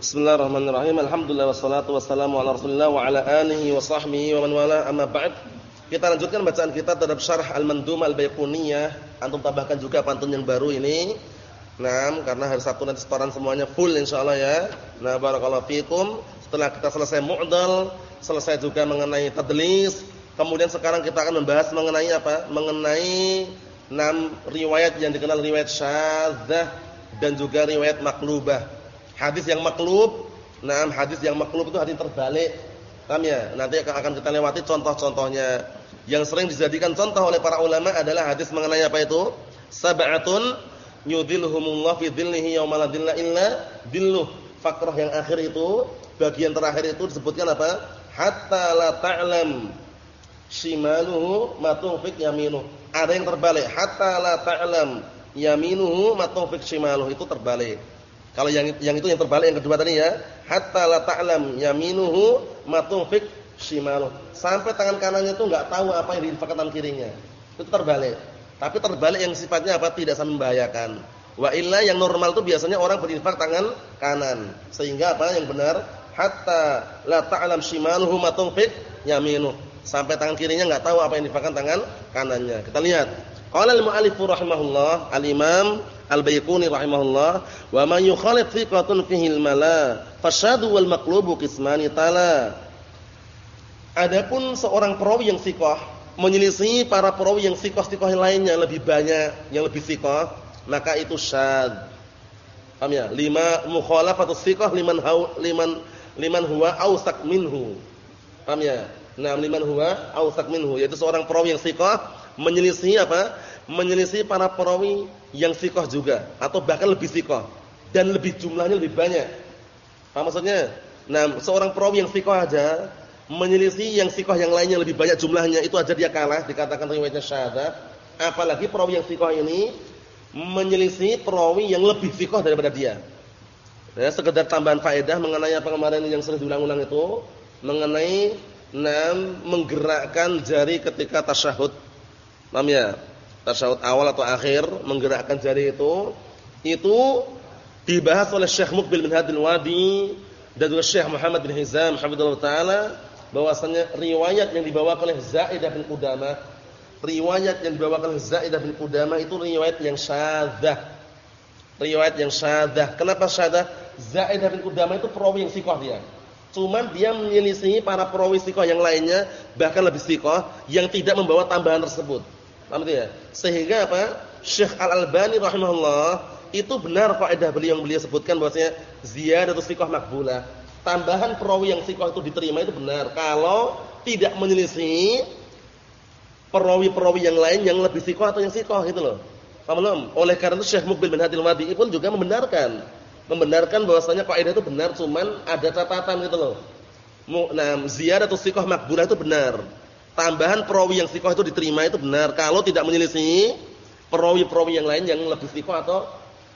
Bismillahirrahmanirrahim. Alhamdulillah wassalatu wassalamu ala Rasulillah wa ala alihi wa sahbihi wa man wala amma ba'd. Kita lanjutkan bacaan kita terhadap syarah Al-Mandum Al-Baiquniyah. Antum tambahkan juga pantun yang baru ini. Nah, karena hari Sabtu nanti setoran semuanya full insyaallah ya. Nah, barakallahu fikum. Setelah kita selesai mu'dal, selesai juga mengenai tadlis, kemudian sekarang kita akan membahas mengenai apa? Mengenai enam riwayat yang dikenal riwayat syadzah dan juga riwayat maklubah. Hadis yang maklub, nah hadis yang maklub itu hadis terbalik. Paham ya? Nanti akan kita lewati contoh-contohnya. Yang sering dijadikan contoh oleh para ulama adalah hadis mengenai apa itu? Sab'atun yudhilluhumullah fi dhillihi yauma la dhilla illa dhilluh. Fakrah yang akhir itu, bagian terakhir itu disebutkan apa? Hatta la ta'lam shimaluhu ma tunfiq yaminuh. Ada yang terbalik, hatta la ta'lam yaminuhu ma tunfiq shimaluhu itu terbalik. Kalau yang yang itu yang terbalik yang kedua tadi ya, hatta la ta'lam yaminuhu ma tunfik shimaluh. Sampai tangan kanannya itu enggak tahu apa yang diinfakkan tangan kirinya. Itu terbalik. Tapi terbalik yang sifatnya apa? Tidak sama membahayakan. Wa illa yang normal itu biasanya orang berinfak tangan kanan. Sehingga apa yang benar? Hatta la ta'lam shimaluhu ma tunfik yaminuhu. Sampai tangan kirinya enggak tahu apa yang diinfakkan tangan kanannya. Kita lihat. Qala al-mu'allif rahimahullah, al-Imam Al-Baiquni rahimahullah, "Wa man yukhalif thiqatun fihi al-mala, fasyadu wal maqlubu qismani tala." Adapun seorang perawi yang thiqah menyelisih para perawi yang thiqah-thiqah lainnya lebih banyak, yang lebih thiqah, maka itu syad. Paham ya? Lima mukhalafatu thiqah liman hau, liman liman huwa awsaq minhu. Paham ya? Nah, liman huwa awsaq minhu, yaitu seorang perawi yang thiqah menyelisih apa? Menyelisih para perawi yang sikoh juga atau bahkan lebih sikoh dan lebih jumlahnya lebih banyak. Apa maksudnya? Nah, seorang perawi yang sikoh aja menyelisih yang sikoh yang lainnya lebih banyak jumlahnya itu aja dia kalah dikatakan riwayatnya syahadat. Apalagi perawi yang sikoh ini menyelisih perawi yang lebih sikoh daripada dia. Ya, sekedar tambahan faedah mengenai apa kemarin yang sering diulang-ulang itu mengenai enam menggerakkan jari ketika tasyahud. Paham ya? Tasyahud awal atau akhir menggerakkan jari itu itu dibahas oleh Syekh Mukbil bin Hadil Wadi dan juga Syekh Muhammad bin Hizam hafizallahu taala bahwasanya riwayat yang dibawakan oleh Zaidah bin Qudamah riwayat yang dibawakan oleh Zaidah bin Qudamah itu riwayat yang syadzah riwayat yang syadzah kenapa syadzah Zaidah bin Qudamah itu perawi yang sikoh dia. Cuman dia menyelisihi para perawi sikoh yang lainnya bahkan lebih sikoh yang tidak membawa tambahan tersebut Paham ya? Sehingga apa? Syekh Al-Albani rahimahullah itu benar kaidah beliau yang beliau sebutkan bahwasanya ziyadatus thiqah makbulah. Tambahan perawi yang thiqah itu diterima itu benar kalau tidak menyelisih perawi-perawi yang lain yang lebih thiqah atau yang thiqah gitu loh. Paham belum? Oleh karena itu Syekh Mukbil bin Hadil Wadi pun juga membenarkan membenarkan bahwasanya kaidah itu benar cuman ada catatan gitu loh. Nah, ziyadatus thiqah makbulah itu benar tambahan perawi yang sikoh itu diterima itu benar kalau tidak menyelisih perawi-perawi yang lain yang lebih sikoh atau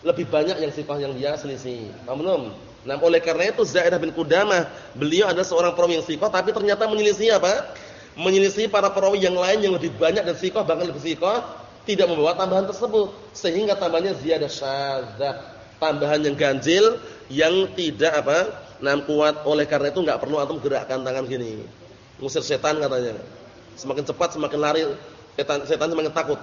lebih banyak yang sikoh yang dia selisih. Paham belum? Nah, oleh karena itu Zaidah bin Qudamah, beliau adalah seorang perawi yang sikoh tapi ternyata menyelisih apa? Menyelisih para perawi yang lain yang lebih banyak dan sikoh bahkan lebih sikoh tidak membawa tambahan tersebut sehingga tambahnya ziyadah syadzah, tambahan yang ganjil yang tidak apa? Nah, kuat oleh karena itu enggak perlu antum gerakkan tangan gini. Ngusir setan katanya. Semakin cepat semakin lari setan setan semakin takut.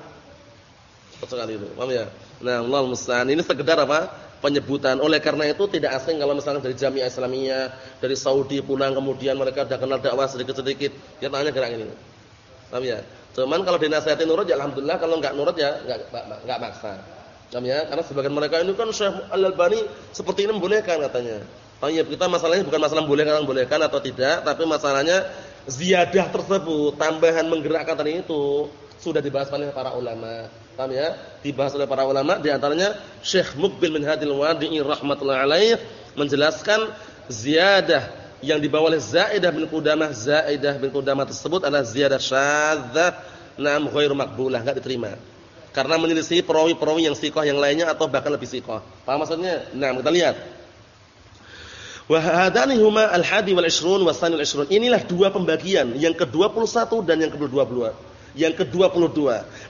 Cepat sekali itu. Paham ya? Nah, Allah musta'an. Ini sekedar apa? Penyebutan. Oleh karena itu tidak asing kalau misalnya dari Jamiah Islamiyah, dari Saudi pulang kemudian mereka sudah kenal dakwah sedikit-sedikit, dia tanya gerak ini. Paham ya? Cuman kalau dinasihati nurut ya alhamdulillah, kalau enggak nurut ya enggak enggak maksa. Paham ya? Karena sebagian mereka ini kan Syekh Al-Albani seperti ini membolehkan katanya. Tanya kita masalahnya bukan masalah boleh kan bolehkan atau tidak, tapi masalahnya ziyadah tersebut, tambahan menggerakkan tadi itu sudah dibahas oleh para ulama. Paham ya? Dibahas oleh para ulama di antaranya Syekh Mukbil bin Hadil Wadi'i rahimatullah alaih menjelaskan ziyadah yang dibawa oleh Zaidah bin Qudamah, Zaidah bin Qudamah tersebut adalah ziyadah syadzah nam ghairu maqbulah, enggak diterima. Karena menyelisih perawi-perawi yang sikoh yang lainnya atau bahkan lebih sikoh. Paham maksudnya? Nah, kita lihat. Wa huma al-hadi wal 20 wa tsanil 20. Inilah dua pembagian, yang ke-21 dan yang ke-22. Yang ke-22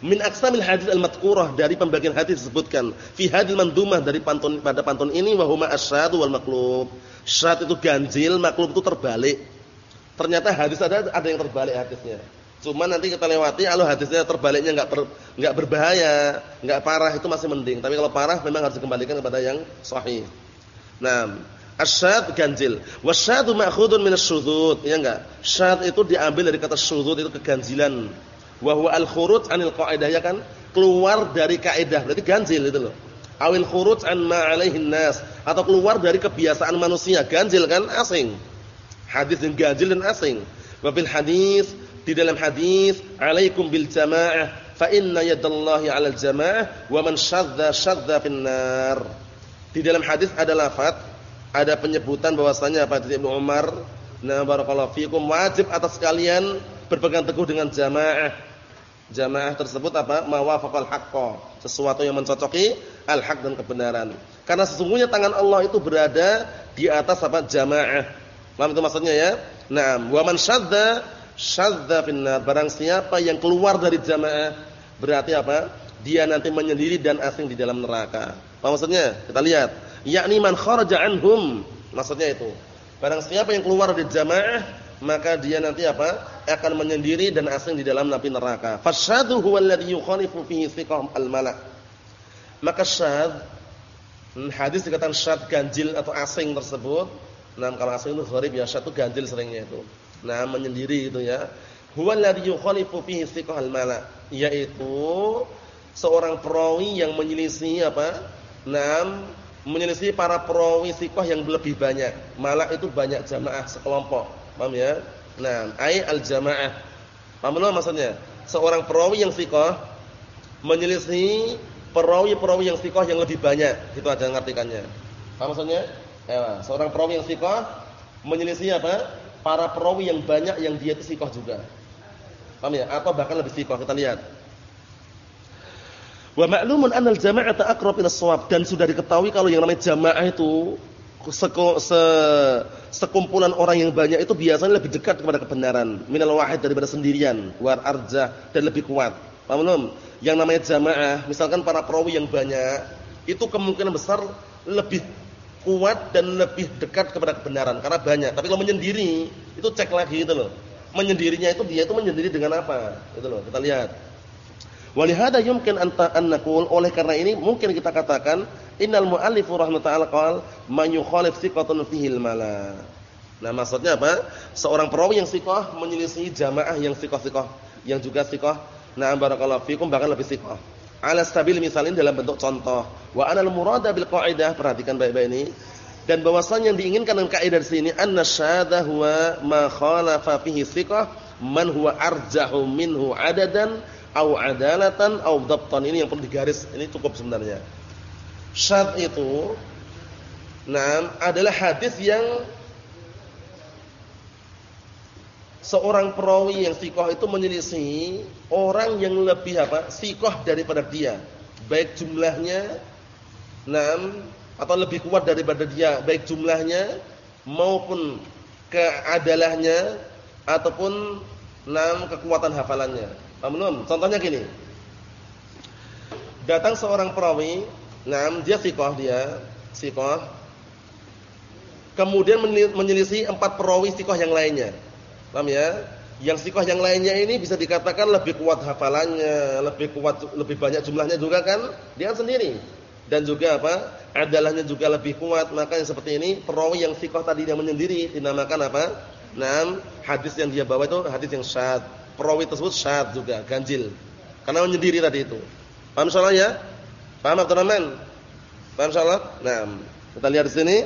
min aqsamil hadis al-madhkurah dari pembagian hadis disebutkan fi hadil mandumah dari pantun pada pantun ini wa huma asyadu wal maqlub. Syad itu ganjil, maklum itu terbalik. Ternyata hadis ada ada yang terbalik hadisnya. Cuma nanti kita lewati kalau hadisnya terbaliknya enggak ber, enggak berbahaya, enggak parah itu masih mending. Tapi kalau parah memang harus dikembalikan kepada yang sahih. Nah, asyad ganjil. Wasyadu ma'khudun min asyudud. Ya enggak? Syad itu diambil dari kata syudud itu keganjilan. Wa huwa al-khuruj 'anil qa'idah ya kan? Keluar dari kaidah. Berarti ganjil itu loh. Awil khuruj an ma 'alaihin nas atau keluar dari kebiasaan manusia. Ganjil kan asing. Hadis yang ganjil dan asing. Wa bil hadis di dalam hadis alaikum bil jamaah fa inna yadallahi 'alal jamaah wa man syadza syadza finnar di dalam hadis ada lafaz ada penyebutan bahwasanya apa Ibnu Umar na barakallahu fikum wajib atas kalian berpegang teguh dengan jamaah. Jamaah tersebut apa? Mawafaqal haqqo sesuatu yang mencocoki al-haq dan kebenaran. Karena sesungguhnya tangan Allah itu berada di atas apa? Jamaah. Paham itu maksudnya ya? Nah wa man syadza syadza finnar. Barang siapa yang keluar dari jamaah berarti apa? Dia nanti menyendiri dan asing di dalam neraka. Apa maksudnya? Kita lihat yakni man kharaja anhum. Maksudnya itu. Barang siapa yang keluar dari jamaah maka dia nanti apa? Akan menyendiri dan asing di dalam api neraka. Fasyadu huwa alladhi yukhalifu fihi thiqah al-malak. Maka syad hmm, hadis dikatakan syad ganjil atau asing tersebut. Nah kalau asing itu gharib ya syad itu ganjil seringnya itu. Nah, menyendiri itu ya. Huwa alladhi yukhalifu fihi thiqahal mala, yaitu seorang perawi yang menyelisih apa? Naam, menyelisih para perawi thiqah yang lebih banyak. Malak itu banyak jamaah sekelompok. Paham ya? Nah, ai al-jamaah. Paham belum maksudnya? Seorang perawi yang thiqah menyelisih perawi-perawi yang thiqah yang lebih banyak. Itu aja ngartikannya. Paham maksudnya? Ya, seorang perawi yang thiqah menyelisih apa? para perawi yang banyak yang dia itu sikoh juga. Paham ya? Atau bahkan lebih sikoh. Kita lihat. Wa ma'lumun anal jama'ata aqrab ila shawab dan sudah diketahui kalau yang namanya jamaah itu seko, se, sekumpulan orang yang banyak itu biasanya lebih dekat kepada kebenaran minal wahid daripada sendirian war arjah dan lebih kuat. Paham belum? Yang namanya jamaah, misalkan para perawi yang banyak itu kemungkinan besar lebih kuat dan lebih dekat kepada kebenaran karena banyak. Tapi kalau menyendiri itu cek lagi itu loh. Menyendirinya itu dia itu menyendiri dengan apa? Itu loh, kita lihat. Walihada yumkin anta an oleh karena ini mungkin kita katakan innal muallif rahimahullah qala man yukhalif thiqatun fihi mala. Nah, maksudnya apa? Seorang perawi yang thiqah menyelisih jamaah yang thiqah-thiqah, yang juga thiqah. Nah, barakallahu fikum bahkan lebih thiqah ala stabil misalnya dalam bentuk contoh. Wa anal murada bil qaidah, perhatikan baik-baik ini. Dan bahwasanya yang diinginkan dengan kaidah di sini anna syadha huwa ma khalafa fihi thiqah man huwa arjahu minhu adadan au adalatan au dhabtan. Ini yang perlu digaris. Ini cukup sebenarnya. Syad itu nah adalah hadis yang seorang perawi yang sikoh itu menyelisih orang yang lebih apa sikoh daripada dia baik jumlahnya enam atau lebih kuat daripada dia baik jumlahnya maupun keadalahnya ataupun enam kekuatan hafalannya paham contohnya gini datang seorang perawi enam dia sikoh dia sikoh kemudian menyelisih empat perawi sikoh yang lainnya Paham ya? Yang sikoh yang lainnya ini bisa dikatakan lebih kuat hafalannya, lebih kuat lebih banyak jumlahnya juga kan dia sendiri. Dan juga apa? Adalahnya juga lebih kuat. Maka yang seperti ini perawi yang sikoh tadi yang menyendiri dinamakan apa? Nam hadis yang dia bawa itu hadis yang syad. Perawi tersebut syad juga, ganjil. Karena menyendiri tadi itu. Paham insyaallah ya? Paham Abdurrahman? Paham insyaallah? Nah, kita lihat di sini.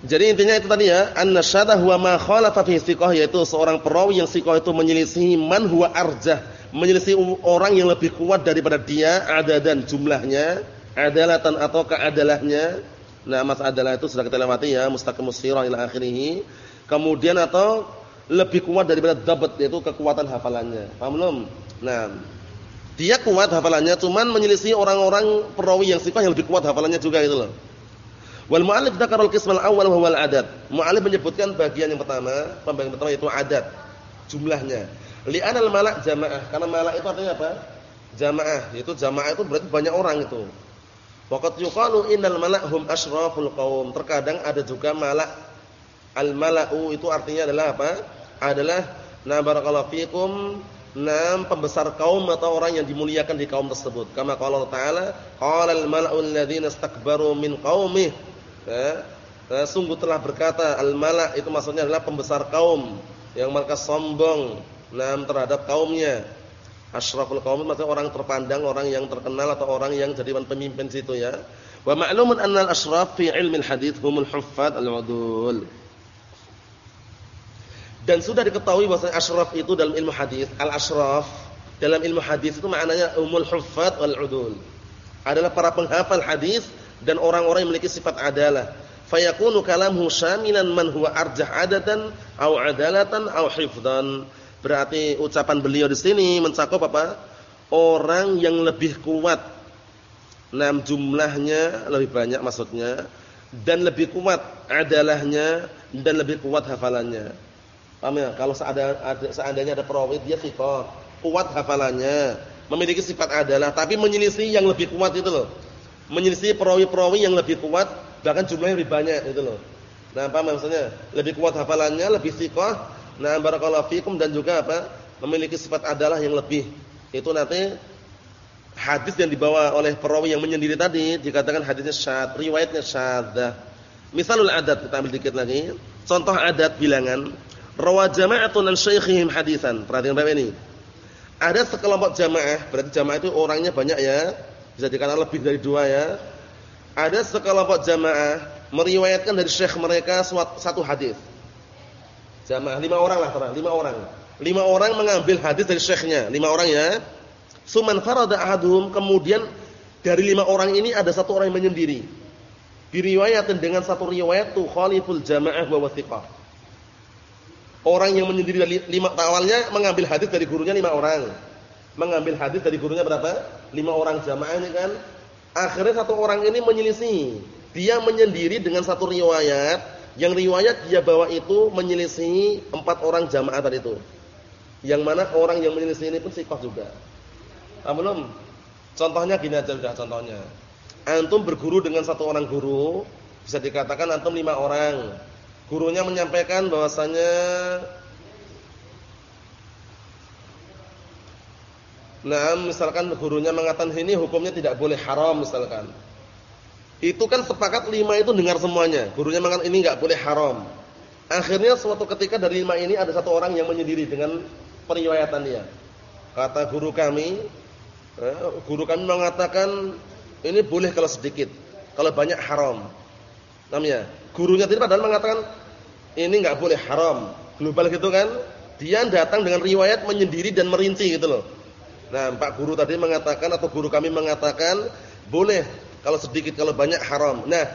Jadi intinya itu tadi ya, an-nasyada huwa ma khalafa fi thiqah yaitu seorang perawi yang thiqah itu menyelisih man huwa arjah, menyelisih orang yang lebih kuat daripada dia ada dan jumlahnya, adalatan atau keadalahnya. Nah, mas adalah itu sudah kita lewati ya, mustaqimus sirah ila akhirih. Kemudian atau lebih kuat daripada dabat yaitu kekuatan hafalannya. Paham belum? Nah, dia kuat hafalannya cuman menyelisih orang-orang perawi yang thiqah yang lebih kuat hafalannya juga itu loh. Wal mu'allif dzakarul qism al-awwal wa huwa al-adad. Mu'allif menyebutkan bagian yang pertama, pembagian pertama yaitu adat, jumlahnya. Li'anal malak jamaah, karena malak itu artinya apa? Jamaah, itu jamaah itu berarti banyak orang itu. Waqat yuqalu innal mala'hum asyraful qaum. Terkadang ada juga malak al-mala'u itu artinya adalah apa? Adalah na barakallahu fikum nam pembesar kaum atau orang yang dimuliakan di kaum tersebut. Kama qala Ta'ala, qala al-mala'u alladziina istakbaru min qaumih. Ya, ya, sungguh telah berkata al-mala' itu maksudnya adalah pembesar kaum yang mereka sombong nam terhadap kaumnya. Asyraful qaum maksudnya orang terpandang, orang yang terkenal atau orang yang jadi pemimpin situ ya. Wa ma'lumun anna al-asyraf fi ilmi al-hadits humul huffaz al-udul. Dan sudah diketahui bahwa asyraf itu dalam ilmu hadis, al-asyraf dalam ilmu hadis itu maknanya umul huffaz wal udul. Adalah para penghafal hadis dan orang-orang yang memiliki sifat adalah. Fayakunu kalamuhu syamilan man huwa arjah adatan au adalatan au hifdhan Berarti ucapan beliau di sini mencakup apa? Orang yang lebih kuat. Enam jumlahnya lebih banyak maksudnya dan lebih kuat adalahnya dan lebih kuat hafalannya. Paham ya? Kalau seandainya ada perawi dia sifat kuat hafalannya, memiliki sifat adalah tapi menyelisih yang lebih kuat itu loh. Menyelisih perawi-perawi yang lebih kuat bahkan jumlahnya lebih banyak itu loh. Nah, apa maksudnya? Lebih kuat hafalannya, lebih sikoh Nah, barakallahu fikum dan juga apa? Memiliki sifat adalah yang lebih. Itu nanti hadis yang dibawa oleh perawi yang menyendiri tadi dikatakan hadisnya syad, riwayatnya syadzah. Misalul adat kita ambil dikit lagi. Contoh adat bilangan, rawa jama'atun an syaikhihim hadisan. Perhatikan Bapak ini. Ada sekelompok jamaah, berarti jamaah itu orangnya banyak ya. Bisa dikatakan lebih dari dua ya. Ada sekelompok jamaah meriwayatkan dari syekh mereka satu hadis. Jamaah lima orang lah terang, lima orang. Lima orang mengambil hadis dari syekhnya, lima orang ya. Suman farada ahaduhum, kemudian dari lima orang ini ada satu orang yang menyendiri. Diriwayatkan dengan satu riwayat tuh khaliful jamaah wa wathiqah. Orang yang menyendiri dari lima awalnya mengambil hadis dari gurunya lima orang. Mengambil hadis dari gurunya berapa? Lima orang jamaah ini kan. Akhirnya satu orang ini menyelisih. Dia menyendiri dengan satu riwayat yang riwayat dia bawa itu menyelisihi empat orang jamaah tadi itu. Yang mana orang yang menyelisih ini pun sikoh juga. Ah, belum? Contohnya gini aja sudah contohnya. Antum berguru dengan satu orang guru, bisa dikatakan antum lima orang. Gurunya menyampaikan bahwasanya Nah, misalkan gurunya mengatakan ini hukumnya tidak boleh haram misalkan. Itu kan sepakat lima itu dengar semuanya. Gurunya mengatakan ini enggak boleh haram. Akhirnya suatu ketika dari lima ini ada satu orang yang menyendiri dengan periwayatan dia. Kata guru kami, eh, guru kami mengatakan ini boleh kalau sedikit, kalau banyak haram. Namanya, gurunya tadi padahal mengatakan ini enggak boleh haram. Global gitu kan? Dia datang dengan riwayat menyendiri dan merinci gitu loh. Nah, Pak guru tadi mengatakan atau guru kami mengatakan boleh kalau sedikit, kalau banyak haram. Nah,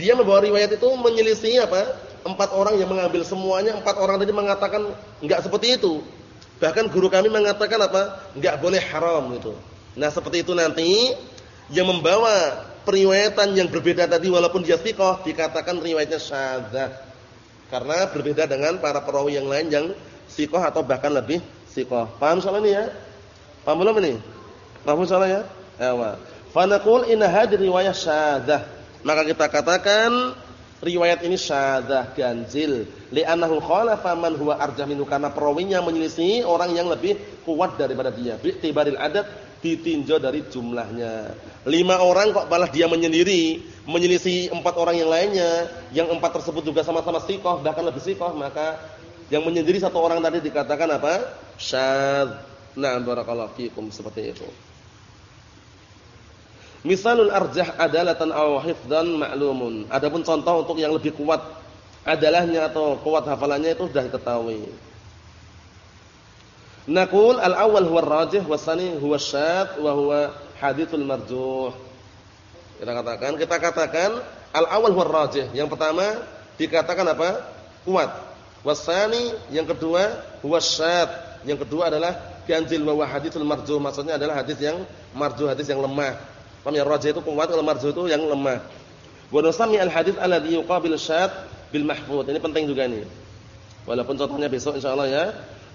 dia membawa riwayat itu menyelisih apa? Empat orang yang mengambil semuanya, empat orang tadi mengatakan enggak seperti itu. Bahkan guru kami mengatakan apa? Enggak boleh haram gitu. Nah, seperti itu nanti yang membawa periwayatan yang berbeda tadi walaupun dia thiqah dikatakan riwayatnya syadzah. Karena berbeda dengan para perawi yang lain yang thiqah atau bahkan lebih thiqah. Paham soal ini ya? Paham belum ini? Paham soal ya? Ya, Fanaqul inna hadhihi riwayah syadzah. Maka kita katakan riwayat ini syadzah ganjil li'annahu khalafa man huwa arjah minhu karena perawinya menyelisih orang yang lebih kuat daripada dia. Bi'tibaril adat ditinjau dari jumlahnya. Lima orang kok malah dia menyendiri, menyelisih empat orang yang lainnya, yang empat tersebut juga sama-sama sikoh, bahkan lebih sikoh, maka yang menyendiri satu orang tadi dikatakan apa? Syadz. Nah, barakallahu fikum seperti itu. Misalul arjah adalatan aw hifdzan ma'lumun. Adapun contoh untuk yang lebih kuat adalahnya atau kuat hafalannya itu sudah diketahui. Naqul al-awwal huwa ar-rajih wa tsani huwa syadz wa huwa haditsul marjuh. Kita katakan, kita katakan al-awwal huwa ar-rajih. Yang pertama dikatakan apa? Kuat. Wasani yang kedua syadz. Yang kedua adalah ganjil wa haditsul marjuh. Maksudnya adalah hadis yang marjuh, hadis yang lemah. Paham ya? Rajih itu kuat, kalau marjuh itu yang lemah. Wa nusami al-hadits alladhi yuqabil syad bil mahfuz. Ini penting juga ini. Walaupun contohnya besok insyaallah ya.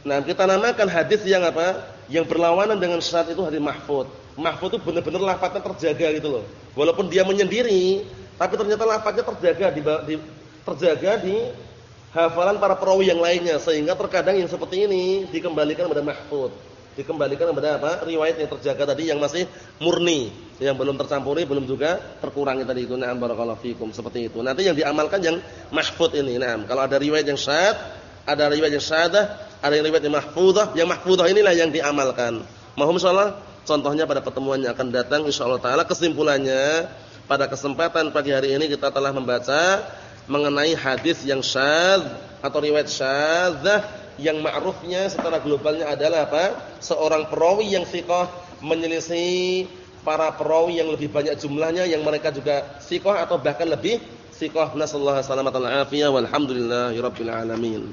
Nah, kita namakan hadis yang apa? Yang berlawanan dengan syad itu hadis mahfuz. Mahfud itu benar-benar lafadznya terjaga gitu loh. Walaupun dia menyendiri, tapi ternyata lafadznya terjaga di, di terjaga di hafalan para perawi yang lainnya sehingga terkadang yang seperti ini dikembalikan kepada mahfud. Dikembalikan kepada apa? Riwayat yang terjaga tadi yang masih murni, yang belum tercampuri, belum juga terkurangi tadi itu. Na'am barakallahu fikum seperti itu. Nanti yang diamalkan yang mahfud ini. Nah, kalau ada riwayat yang syad, ada riwayat yang syadah, ada riwayat yang mahfudzah, yang mahfudzah inilah yang diamalkan. Mohon insyaallah contohnya pada pertemuan yang akan datang insyaallah taala kesimpulannya pada kesempatan pagi hari ini kita telah membaca mengenai hadis yang syadz atau riwayat syadzah yang ma'rufnya secara globalnya adalah apa? Seorang perawi yang thiqah menyelisih para perawi yang lebih banyak jumlahnya yang mereka juga thiqah atau bahkan lebih thiqah. Nasallahu alaihi wasallam walhamdulillahirabbil alamin.